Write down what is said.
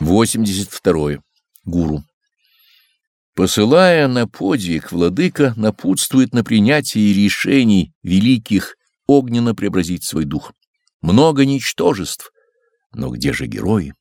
82. Гуру. Посылая на подвиг, владыка напутствует на принятие решений великих огненно преобразить свой дух. Много ничтожеств, но где же герои?